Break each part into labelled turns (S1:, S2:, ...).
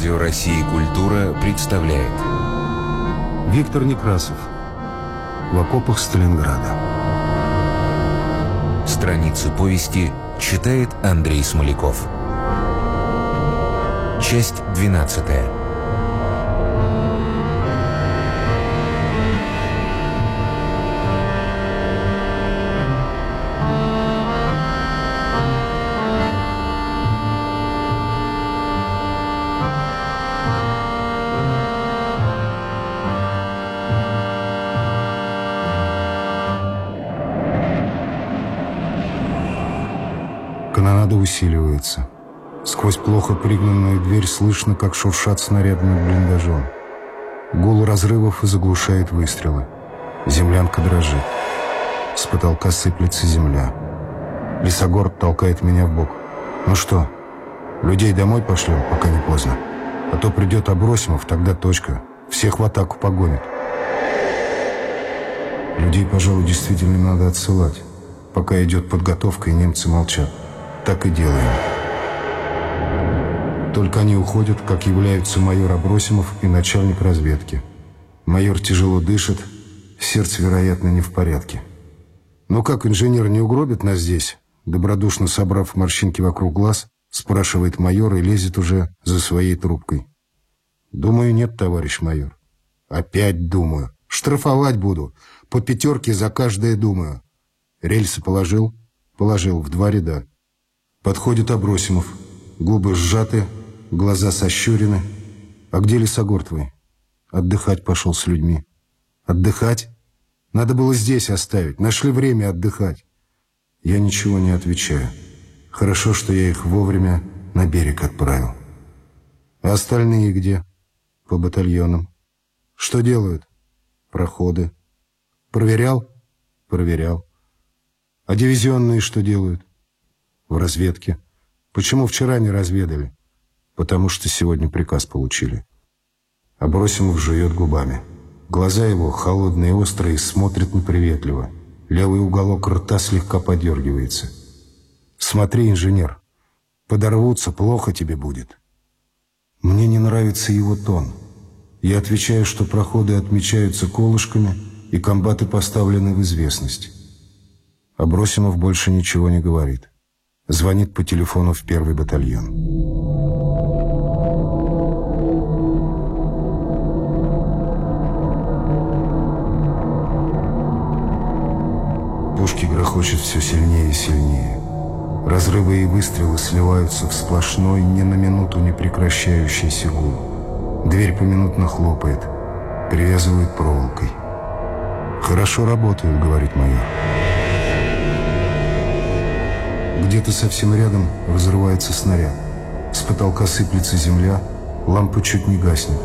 S1: Радио России «Культура» представляет.
S2: Виктор Некрасов. В окопах Сталинграда
S1: Страницы повести читает Андрей Смоляков. Часть 12
S2: Канонада усиливается. Сквозь плохо пригнанную дверь слышно, как шуршат снаряды над блиндажом. Гул разрывов и заглушает выстрелы. Землянка дрожит. С потолка сыплется земля. Лесогор толкает меня в бок. «Ну что, людей домой пошлем, пока не поздно? А то придет Абросимов, тогда точка. Всех в атаку погонит». Людей, пожалуй, действительно надо отсылать. Пока идет подготовка, и немцы молчат. Так и делаем. Только они уходят, как являются майор Абросимов и начальник разведки. Майор тяжело дышит, сердце, вероятно, не в порядке. «Ну как, инженер не угробит нас здесь?» Добродушно собрав морщинки вокруг глаз, спрашивает майор и лезет уже за своей трубкой. «Думаю, нет, товарищ майор». «Опять думаю. Штрафовать буду. По пятерке за каждое думаю». Рельсы положил? Положил, в два ряда. Подходит Абросимов. Губы сжаты, глаза сощурены. «А где лесогор твой?» «Отдыхать пошел с людьми». «Отдыхать? Надо было здесь оставить. Нашли время отдыхать». Я ничего не отвечаю. Хорошо, что я их вовремя на берег отправил. А остальные где? По батальонам. Что делают? Проходы. Проверял? Проверял. А дивизионные что делают? В разведке. Почему вчера не разведали? Потому что сегодня приказ получили. Абросимов жует губами. Глаза его, холодные и острые, смотрят неприветливо. Левый уголок рта слегка подергивается. «Смотри, инженер, подорвутся, плохо тебе будет». Мне не нравится его тон. Я отвечаю, что проходы отмечаются колышками, и комбаты поставлены в известность. Абросимов больше ничего не говорит. Звонит по телефону в первый батальон. Пушки грохочут все сильнее и сильнее. Разрывы и выстрелы сливаются в сплошной, ни на минуту не прекращающийся гул. Дверь поминутно хлопает, привязывают проволокой. «Хорошо работают», — говорит майор. Где-то совсем рядом разрывается снаряд. С потолка сыплется земля, лампа чуть не гаснет.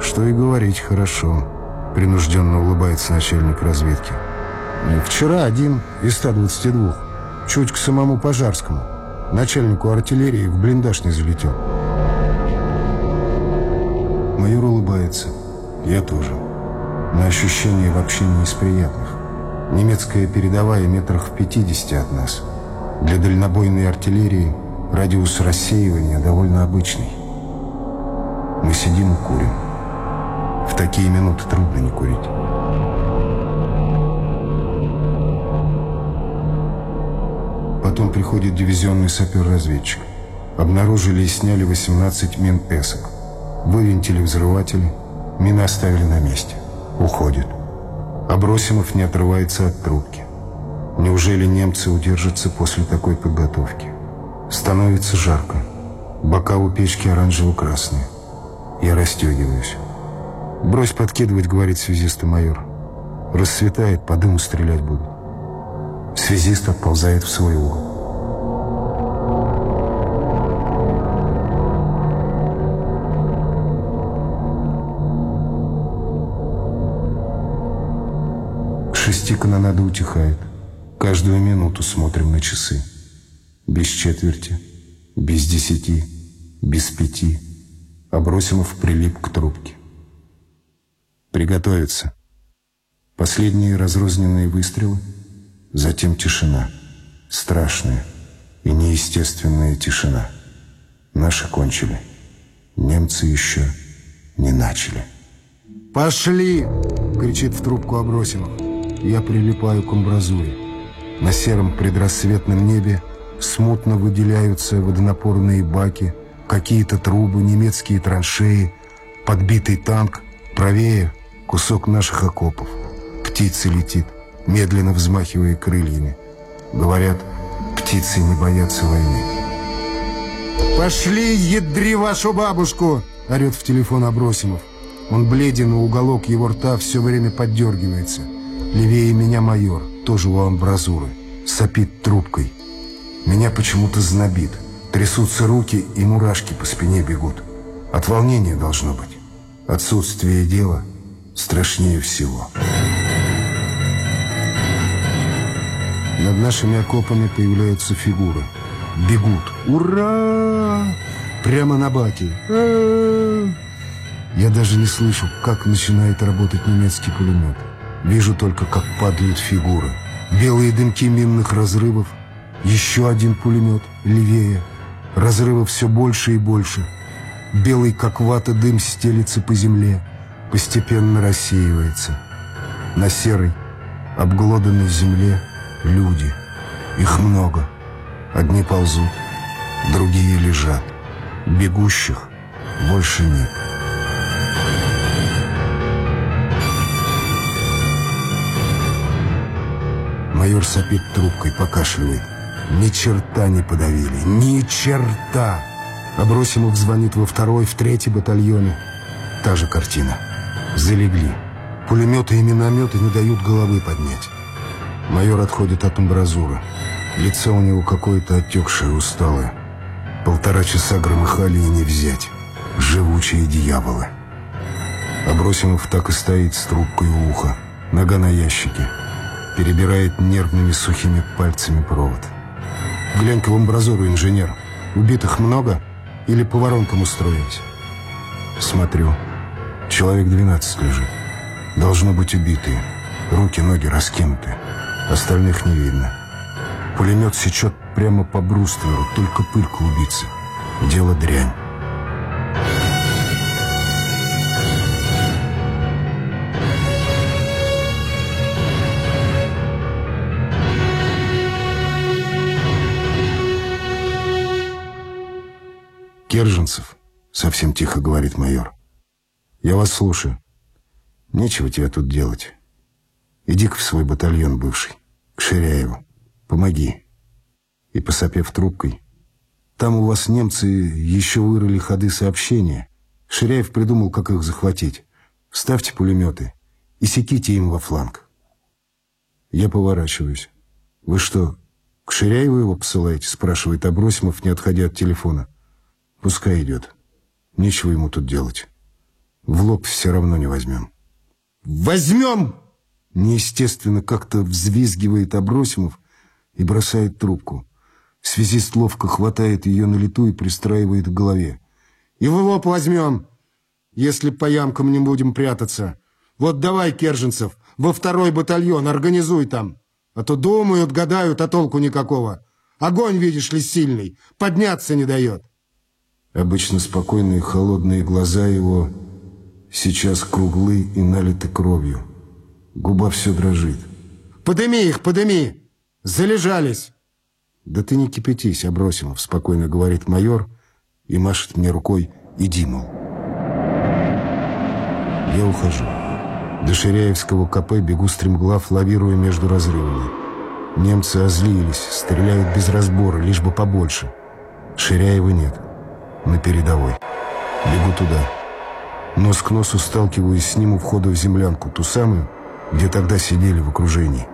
S2: «Что и говорить, хорошо», — принужденно улыбается начальник разведки. Вчера один из 122, чуть к самому Пожарскому, начальнику артиллерии, в блиндаж не залетел. Майор улыбается. Я тоже. Но ощущение вообще не из приятных. Немецкая передовая метрах в 50 от нас. Для дальнобойной артиллерии радиус рассеивания довольно обычный. Мы сидим и курим. В такие минуты трудно не курить. Потом приходит дивизионный сапер-разведчик. Обнаружили и сняли 18 мин эсок. Вывинтили взрыватели, мины оставили на месте. Уходит. Абросимов не отрывается от трубки. Неужели немцы удержатся после такой подготовки? Становится жарко. Бока у печки оранжево-красные. Я расстегиваюсь. «Брось подкидывать», — говорит связист майор. «Рассветает, по дыму стрелять будут». Связист отползает в свой угол. Шести канонада утихает. Каждую минуту смотрим на часы. Без четверти, без десяти, без пяти. Абросимов прилип к трубке. Приготовиться. Последние разрозненные выстрелы — Затем тишина. Страшная и неестественная тишина. Наши кончили. Немцы еще не начали. «Пошли!» — кричит в трубку Абросимов. Я прилипаю к амбразуре. На сером предрассветном небе смутно выделяются водонапорные баки, какие-то трубы, немецкие траншеи, подбитый танк, правее кусок наших окопов. Птица летит, медленно взмахивая крыльями. Говорят, птицы не боятся войны. «Пошли, ядри вашу бабушку!» — орет в телефон Абросимов. Он бледен, уголок его рта все время поддергивается. Левее меня майор, тоже у амбразуры. Сопит трубкой. Меня почему-то знобит. Трясутся руки и мурашки по спине бегут. От волнения должно быть. Отсутствие дела страшнее всего. Над нашими окопами появляются фигуры. Бегут. Ура! Прямо на баке. А! Я даже не слышу, как начинает работать немецкий пулемет. Вижу только, как падают фигуры. Белые дымки минных разрывов. Еще один пулемет, левее. Разрывов все больше и больше. Белый, как вата, дым стелится по земле. Постепенно рассеивается. На серой, обглоданной земле люди. Их много. Одни ползут, другие лежат. Бегущих больше нет. Майор сопит трубкой, покашливает. Ни черта не подавили. Ни черта! Абросимов звонит во второй, в третий батальоне. Та же картина. Залегли. Пулеметы и минометы не дают головы поднять. Майор отходит от амбразуры. Лицо у него какое-то отекшее, усталое. Полтора часа громыхали и не взять. Живучие дьяволы. Абросимов так и стоит с трубкой у уха. Нога на ящике перебирает нервными сухими пальцами провод. «Глянь-ка в амбразуру, инженер. Убитых много? Или по воронкам устроились?» Смотрю. Человек 12 лежит. Должно быть убитые. Руки, ноги раскинуты. Остальных не видно. Пулемет сечет прямо по брустверу, только пыль клубится. Дело дрянь. «Керженцев», — совсем тихо говорит майор. «Я вас слушаю. Нечего тебе тут делать. Иди-ка в свой батальон бывший, к Ширяеву. Помоги». И, посопев трубкой, «Там у вас немцы еще вырыли ходы сообщения. Ширяев придумал, как их захватить. Ставьте пулеметы и секите им во фланг». Я поворачиваюсь. «Вы что, к Ширяеву его посылаете?» спрашивает Абросимов, не отходя от телефона. Пускай идет. Нечего ему тут делать. В лоб все равно не возьмем. «Возьмем!» Неестественно как-то взвизгивает Абросимов и бросает трубку. Связист ловко хватает ее на лету и пристраивает к голове. «И в лоб возьмем, если по ямкам не будем прятаться. Вот давай, Керженцев, во второй батальон организуй там. А то думают, гадают, а толку никакого. Огонь, видишь ли, сильный, подняться не дает». Обычно спокойные холодные глаза его сейчас круглы и налиты кровью. Губа все дрожит. «Подыми их, подыми! Залежались!» «Да ты не кипятись, Абросимов», — спокойно говорит майор и машет мне рукой «иди, мол». Я ухожу. До Ширяевского КП бегу стремглав, лавируя между разрывами. Немцы озлились, стреляют без разбора, лишь бы побольше. Ширяева нет на передовой. Бегу туда. Нос к носу сталкиваюсь с ним у входа в землянку, ту самую, где тогда сидели в окружении.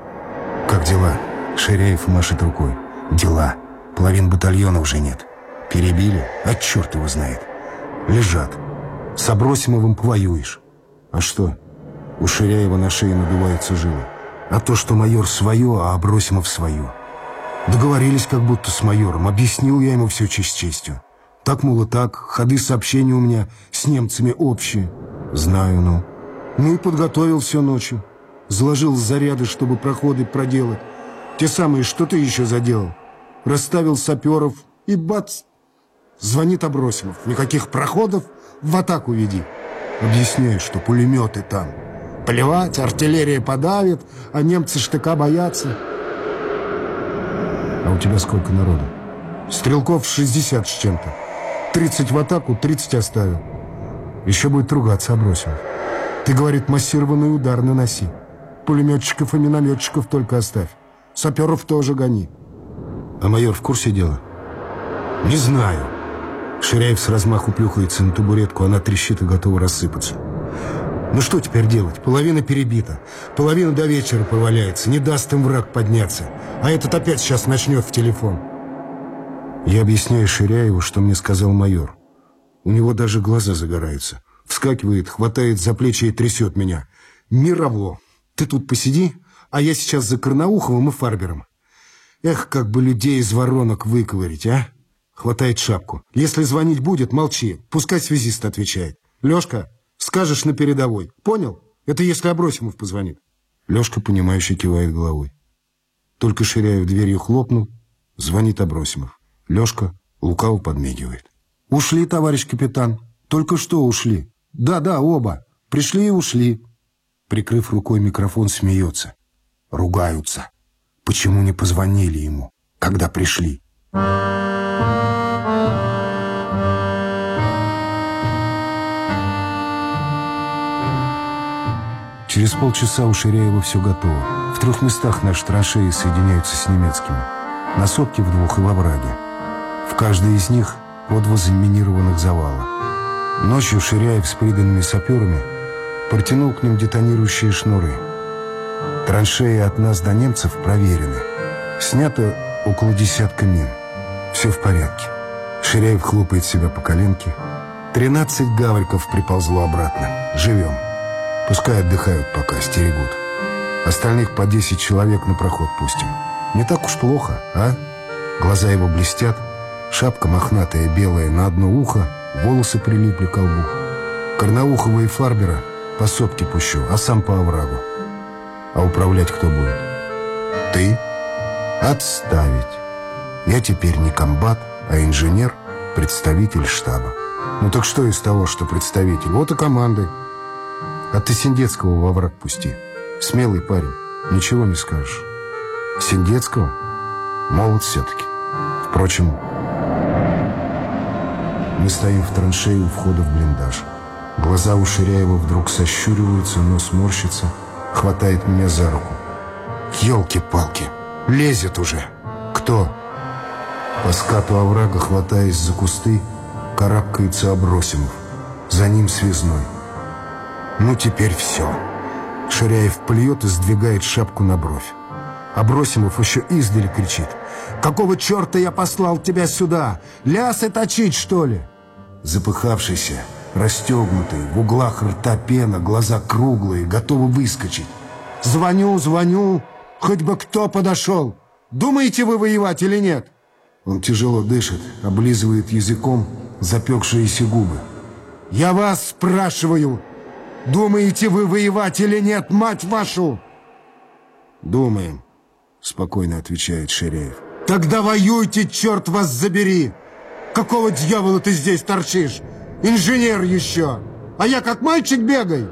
S2: «Как дела?» Ширяев машет рукой. «Дела. Половин батальона уже нет. Перебили? А черт его знает. Лежат. С Абросимовым повоюешь. А что? У Ширяева на шее надувается жила. А то, что майор свое, а Абросимов свое. Договорились как будто с майором. Объяснил я ему все честь честью. Так, мол, и так, ходы сообщения у меня с немцами общие. Знаю, ну. Ну и подготовил все ночью. Заложил заряды, чтобы проходы проделать. Те самые, что ты еще заделал. Расставил саперов и бац! Звонит Абросимов. Никаких проходов, в атаку веди. Объясняет, что пулеметы там. Плевать, артиллерия подавит, а немцы штыка боятся. А у тебя сколько народу? Стрелков 60 с чем-то. 30 в атаку, 30 оставил. Еще будет ругаться Абросимов. Ты, говорит, массированный удар наноси. Пулеметчиков и минометчиков только оставь. Саперов тоже гони. А майор в курсе дела? Не знаю. Ширяев с размаху плюхается на табуретку, она трещит и готова рассыпаться. Ну что теперь делать? Половина перебита. Половина до вечера поваляется. Не даст им враг подняться. А этот опять сейчас начнет в телефон. Я объясняю Ширяеву, что мне сказал майор. У него даже глаза загораются. Вскакивает, хватает за плечи и трясет меня. «Мирово, ты тут посиди, а я сейчас за Карнауховым и Фарбером. Эх, как бы людей из воронок выковырить, а?» Хватает шапку. «Если звонить будет, молчи. Пускай связист отвечает. Лешка, скажешь на передовой. Понял? Это если Абросимов позвонит». Лешка, понимающе кивает головой. Только Ширяев дверью хлопнул, звонит Абросимов. Лешка лукаво подмигивает. «Ушли, товарищ капитан. Только что ушли. Да-да, оба. Пришли и ушли». Прикрыв рукой микрофон, смеется. Ругаются. Почему не позвонили ему, когда пришли? Через полчаса у Ширяева все готово. В трех местах наши траншеи соединяются с немецкими. На сопке в двух и во враге. В каждой из них по два заминированных завала. Ночью Ширяев с приданными саперами протянул к ним детонирующие шнуры. Траншеи от нас до немцев проверены. Снято около десятка мин. Все в порядке. Ширяев хлопает себя по коленке. Тринадцать гавриков приползло обратно. Живем. Пускай отдыхают пока, стерегут. Остальных по десять человек на проход пустим. Не так уж плохо, а? Глаза его блестят, шапка мохнатая белая на одно ухо, волосы прилипли к колбу. Карнаухова и Фарбера по сопке пущу, а сам по оврагу. А управлять кто будет? Ты? Отставить. Я теперь не комбат, а инженер, представитель штаба. Ну так что из того, что представитель? Вот и команды. А ты Синдецкого во враг пусти. Смелый парень, ничего не скажешь. Синдецкого? Молод все-таки. Впрочем, мы стоим в траншеи у входа в блиндаж. Глаза у Ширяева вдруг сощуриваются, нос морщится, хватает меня за руку. Елки-палки, лезет уже. Кто? По скату оврага, хватаясь за кусты, карабкается Абросимов. За ним связной. Ну, теперь все. Ширяев плюет и сдвигает шапку на бровь. Абросимов еще издали кричит. «Какого черта я послал тебя сюда? Лясы точить, что ли?» Запыхавшийся, расстегнутый, в углах рта пена, глаза круглые, готовы выскочить. «Звоню, звоню, хоть бы кто подошел. Думаете вы воевать или нет?» Он тяжело дышит, облизывает языком запекшиеся губы. «Я вас спрашиваю, думаете вы воевать или нет, мать вашу?» «Думаем», — спокойно отвечает Ширяев. «Тогда воюйте, черт вас забери! Какого дьявола ты здесь торчишь? Инженер еще! А я как мальчик бегай!»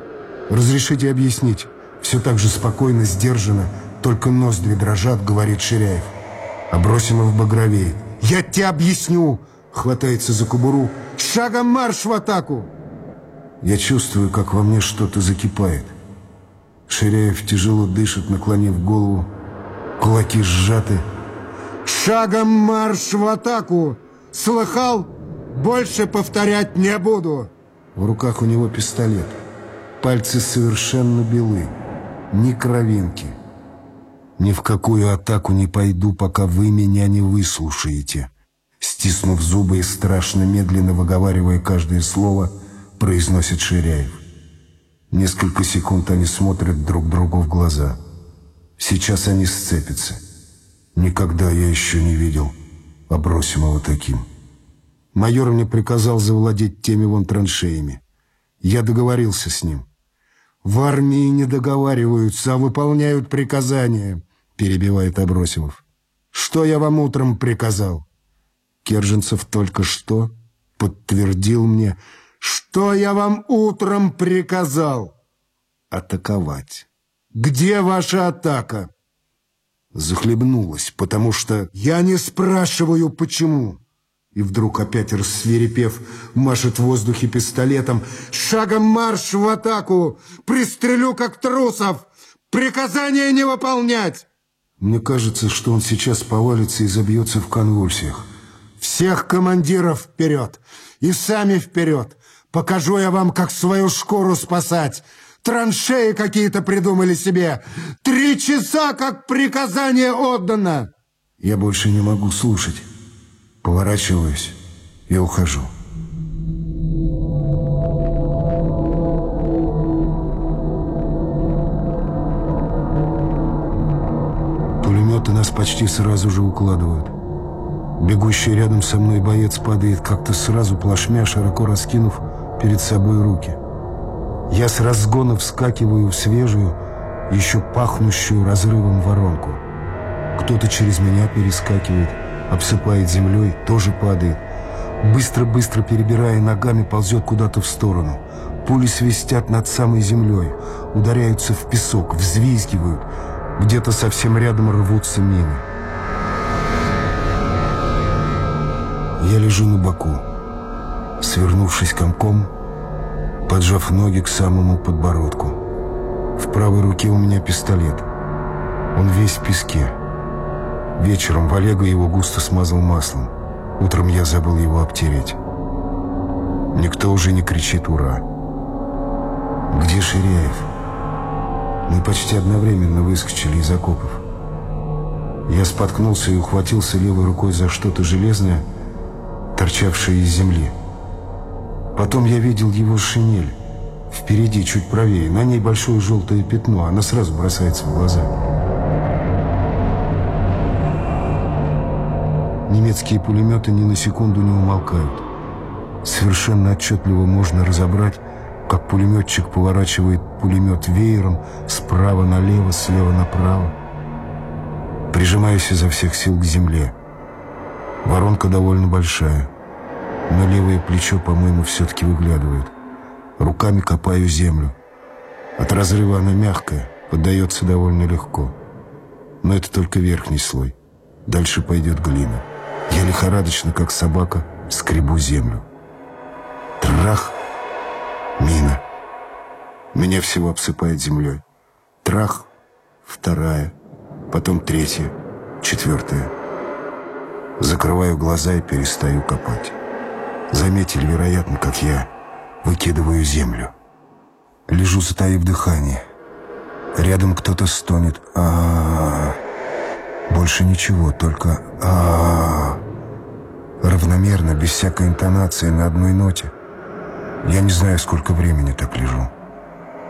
S2: «Разрешите объяснить?» Все так же спокойно, сдержанно, только ноздри дрожат, говорит Ширяев. Абросимов багровеет. «Я тебе объясню!» Хватается за кубуру. «Шагом марш в атаку!» Я чувствую, как во мне что-то закипает. Ширяев тяжело дышит, наклонив голову. Кулаки сжаты. «Шагом марш в атаку! Слыхал? Больше повторять не буду!» В руках у него пистолет. Пальцы совершенно белы. Ни кровинки. «Ни в какую атаку не пойду, пока вы меня не выслушаете». Стиснув зубы и страшно медленно выговаривая каждое слово, произносит Ширяев. Несколько секунд они смотрят друг другу в глаза. Сейчас они сцепятся. Никогда я еще не видел Абросимова таким. Майор мне приказал завладеть теми вон траншеями. Я договорился с ним. В армии не договариваются, а выполняют приказания, перебивает Абросимов. Что я вам утром приказал? Керженцев только что подтвердил мне, что я вам утром приказал атаковать. Где ваша атака? Захлебнулась, потому что я не спрашиваю, почему. И вдруг опять рассверепев, машет в воздухе пистолетом. «Шагом марш в атаку! Пристрелю, как трусов! Приказание не выполнять!» Мне кажется, что он сейчас повалится и забьется в конвульсиях. «Всех командиров вперед! И сами вперед! Покажу я вам, как свою шкуру спасать! Траншеи какие-то придумали себе! Три часа, как приказание отдано!» Я больше не могу слушать. Поворачиваюсь и ухожу. Пулеметы нас почти сразу же укладывают. Бегущий рядом со мной боец падает как-то сразу плашмя, широко раскинув перед собой руки. Я с разгона вскакиваю в свежую, еще пахнущую разрывом воронку. Кто-то через меня перескакивает – обсыпает землей, тоже падает. Быстро-быстро перебирая ногами, ползет куда-то в сторону. Пули свистят над самой землей, ударяются в песок, взвизгивают. Где-то совсем рядом рвутся мины. Я лежу на боку, свернувшись комком, поджав ноги к самому подбородку. В правой руке у меня пистолет. Он весь в песке. Вечером в Олега его густо смазал маслом. Утром я забыл его обтереть. Никто уже не кричит «Ура!». Где Ширяев? Мы почти одновременно выскочили из окопов. Я споткнулся и ухватился левой рукой за что-то железное, торчавшее из земли. Потом я видел его шинель. Впереди, чуть правее, на ней большое желтое пятно, она сразу бросается в глаза. Немецкие пулеметы ни на секунду не умолкают. Совершенно отчетливо можно разобрать, как пулеметчик поворачивает пулемет веером справа налево, слева направо. Прижимаюсь изо всех сил к земле. Воронка довольно большая, но левое плечо, по-моему, все-таки выглядывает. Руками копаю землю. От разрыва она мягкая, поддается довольно легко. Но это только верхний слой. Дальше пойдет глина. Я лихорадочно, как собака, скребу землю. Трах! Мина. Меня всего обсыпает землей. Трах! Вторая. Потом третья. Четвертая. Закрываю глаза и перестаю копать. Заметили, вероятно, как я выкидываю землю. Лежу, затаив дыхание. Рядом кто-то стонет. а, -а, -а. Больше ничего, только а, Равномерно, без всякой интонации, на одной ноте. Я не знаю, сколько времени так лежу.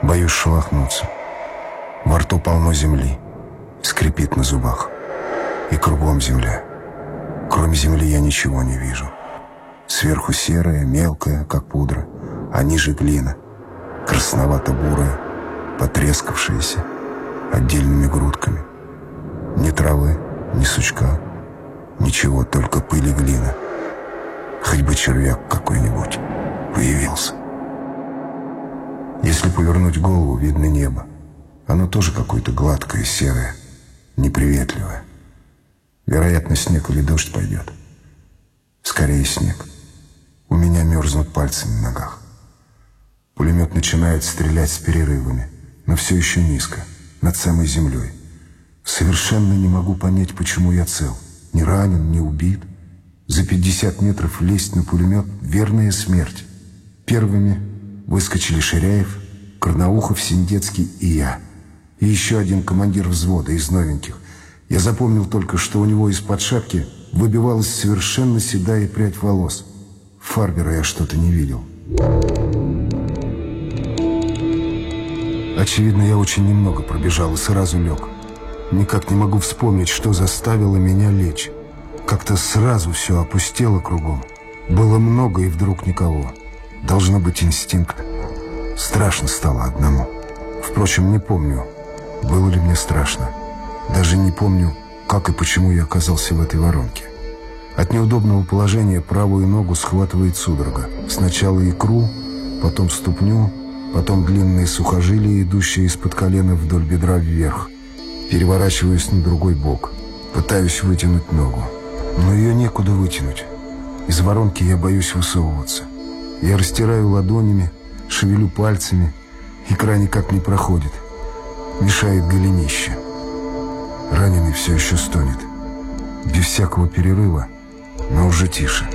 S2: Боюсь шелохнуться. Во рту полно земли. Скрипит на зубах. И кругом земля. Кроме земли я ничего не вижу. Сверху серая, мелкая, как пудра, а ниже глина. Красновато-бурая, потрескавшаяся, отдельными грудками. Ни травы, ни сучка. Ничего, только пыль и глина. Хоть бы червяк какой-нибудь появился. Если повернуть голову, видно небо. Оно тоже какое-то гладкое, серое, неприветливое. Вероятно, снег или дождь пойдет. Скорее снег. У меня мерзнут пальцы на ногах. Пулемет начинает стрелять с перерывами, но все еще низко, над самой землей. Совершенно не могу понять, почему я цел. Не ранен, не убит. За 50 метров лезть на пулемет — верная смерть. Первыми выскочили Ширяев, Корнаухов, Синдецкий и я. И еще один командир взвода из новеньких. Я запомнил только, что у него из-под шапки выбивалась совершенно седая прядь волос. Фарбера я что-то не видел. Очевидно, я очень немного пробежал и сразу лег. Никак не могу вспомнить, что заставило меня лечь. Как-то сразу все опустело кругом. Было много и вдруг никого. Должно быть инстинкт. Страшно стало одному. Впрочем, не помню, было ли мне страшно. Даже не помню, как и почему я оказался в этой воронке. От неудобного положения правую ногу схватывает судорога. Сначала икру, потом ступню, потом длинные сухожилия, идущие из-под колена вдоль бедра вверх. Переворачиваюсь на другой бок. Пытаюсь вытянуть ногу. Но ее некуда вытянуть. Из воронки я боюсь высовываться. Я растираю ладонями, шевелю пальцами. Икра никак не проходит. Мешает голенище. Раненый все еще стонет. Без всякого перерыва, но уже тише.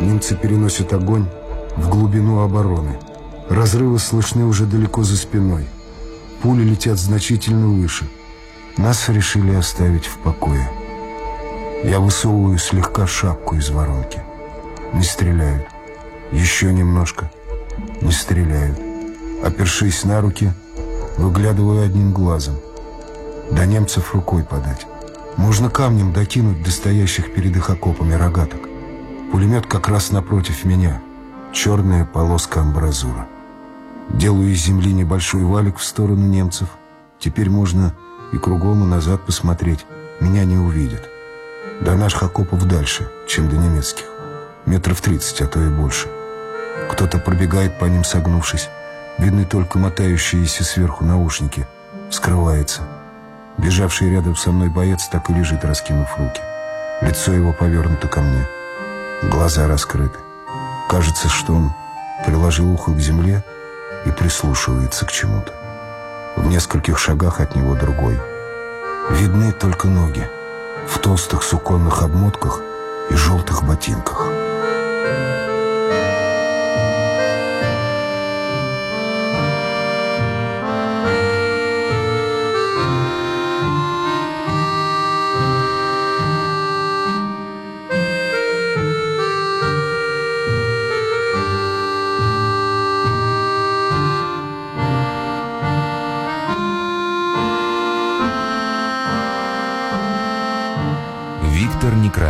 S2: Немцы переносят огонь в глубину обороны. Разрывы слышны уже далеко за спиной. Пули летят значительно выше. Нас решили оставить в покое. Я высовываю слегка шапку из воронки. Не стреляют. Еще немножко. Не стреляют. Опершись на руки, выглядываю одним глазом. До немцев рукой подать. Можно камнем докинуть до стоящих перед их окопами рогаток. Пулемет как раз напротив меня. Черная полоска амбразура. Делаю из земли небольшой валик в сторону немцев. Теперь можно и кругом и назад посмотреть. Меня не увидят. До наших окопов дальше, чем до немецких. Метров тридцать, а то и больше. Кто-то пробегает по ним, согнувшись. Видны только мотающиеся сверху наушники. Скрывается. Бежавший рядом со мной боец так и лежит, раскинув руки. Лицо его повернуто ко мне. Глаза раскрыты. Кажется, что он приложил ухо к земле и прислушивается к чему-то. В нескольких шагах от него другой. Видны только ноги в толстых суконных обмотках и желтых ботинках.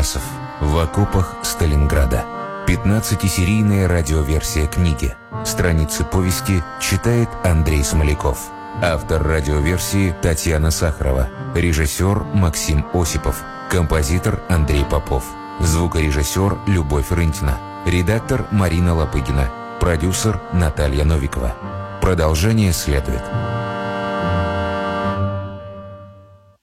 S1: Некрасов. В окопах Сталинграда. 15-серийная радиоверсия книги. Страницы повести читает Андрей Смоляков. Автор радиоверсии Татьяна Сахарова. Режиссер Максим Осипов. Композитор Андрей Попов. Звукорежиссер Любовь Рынтина. Редактор Марина Лопыгина. Продюсер Наталья Новикова. Продолжение следует.